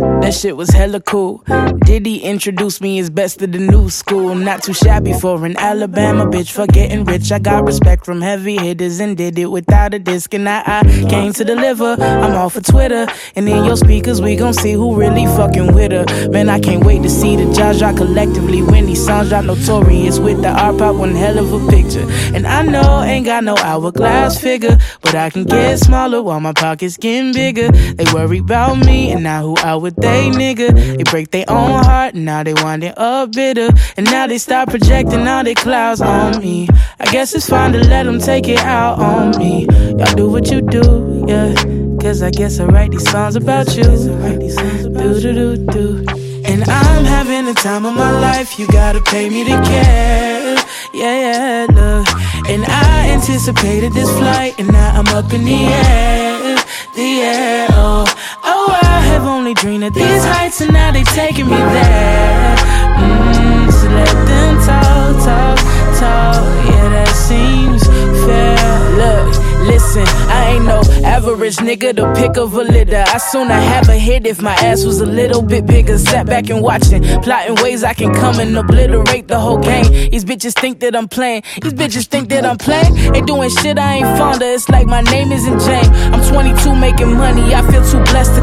That shit was hella cool. Diddy introduced me as best of the new school. Not too shabby for an Alabama bitch for getting rich. I got respect from heavy hitters and did it without a disc. And I, I came to deliver. I'm all for Twitter. And in your speakers, we gon' see who really fucking with her. Man, I can't wait to see the drop collectively when these songs drop notorious with the art pop, one hell of a picture. And I know ain't got no hourglass figure, but I can get smaller while my pockets getting bigger. They worry about me and now who I would think they nigga. They break their own heart, now they winding up bitter. And now they start projecting all their clouds on me. I guess it's fine to let them take it out on me. Y'all do what you do, yeah. Cause I guess I write these songs about you. Do do do do. And I'm having the time of my life. You gotta pay me to care. Yeah, yeah, look. And I anticipated this flight, and now I'm up in the air. The air, only of these heights, and now they taking me there. Mm, so let them talk, talk, talk. Yeah, that seems fair. Look. Listen, I ain't no average nigga to pick of a litter. I sooner have a hit if my ass was a little bit bigger. Sat back and watching, plotting ways I can come and obliterate the whole game. These bitches think that I'm playing. These bitches think that I'm playing. They doing shit I ain't fond of. It's like my name isn't James. I'm 22 making money. I feel too blessed to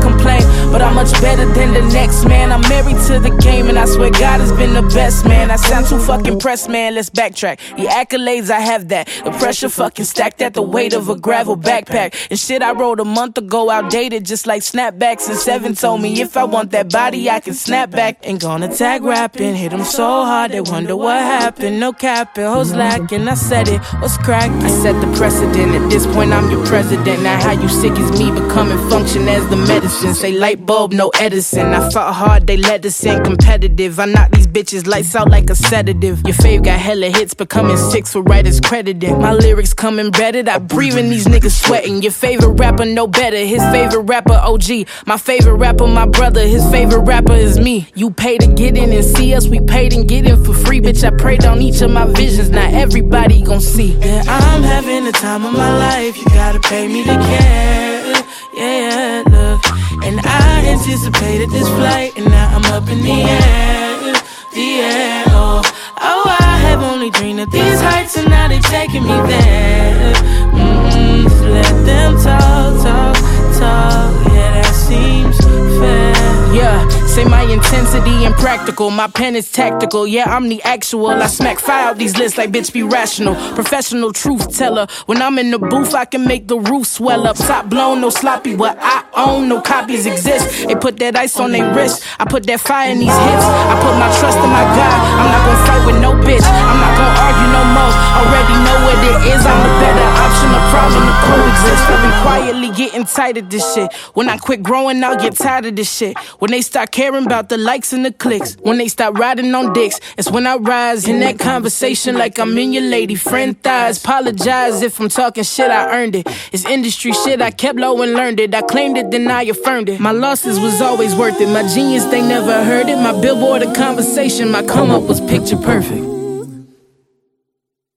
much better than the next man. I'm married to the game and I swear God has been the best man. I sound too fucking pressed, man. Let's backtrack. The accolades, I have that. The pressure fucking stacked at the weight of a gravel backpack. And shit I wrote a month ago, outdated, just like snapbacks. And seven told me if I want that body, I can snap back. Ain't gonna tag rapping, hit them so hard, they wonder what happened. No capping, hoes lacking. I said it, what's crack? I set the precedent. At this point, I'm your president. Now, how you sick is me becoming function as the medicine. Say light bulb, no Edison. I fought hard, they let us in competitive. I knock these bitches lights out like a sedative. Your fave got hella hits, becoming six for writers credited. My lyrics come embedded, I breathe in these niggas sweating. Your favorite rapper, no better. His favorite rapper, OG. My favorite rapper, my brother. His favorite rapper is me. You pay to get in and see us. We paid and get in for free. Bitch, I prayed on each of my visions. Not everybody gon' see. Yeah, I'm having the time of my life. You gotta pay me to care. Yeah, look. Anticipated this flight, and now I'm up in the air. The air, oh. Oh, I have only dreamed of these heights, and now they're taking me there. Say my intensity impractical. My pen is tactical. Yeah, I'm the actual. I smack fire out these lists like bitch be rational. Professional truth teller. When I'm in the booth, I can make the roof swell up. Top blown, no sloppy. What I own, no copies exist. They put that ice on their wrist. I put that fire in these hips. I put my trust in my God. I'm not gonna fight with no bitch. I'm not gonna argue no more. Getting tired of this shit. When I quit growing, I'll get tired of this shit. When they start caring about the likes and the clicks. When they stop riding on dicks. It's when I rise in that conversation like I'm in your lady friend thighs. Apologize if I'm talking shit, I earned it. It's industry shit, I kept low and learned it. I claimed it, then I affirmed it. My losses was always worth it. My genius, they never heard it. My billboard, a conversation. My come up was picture perfect.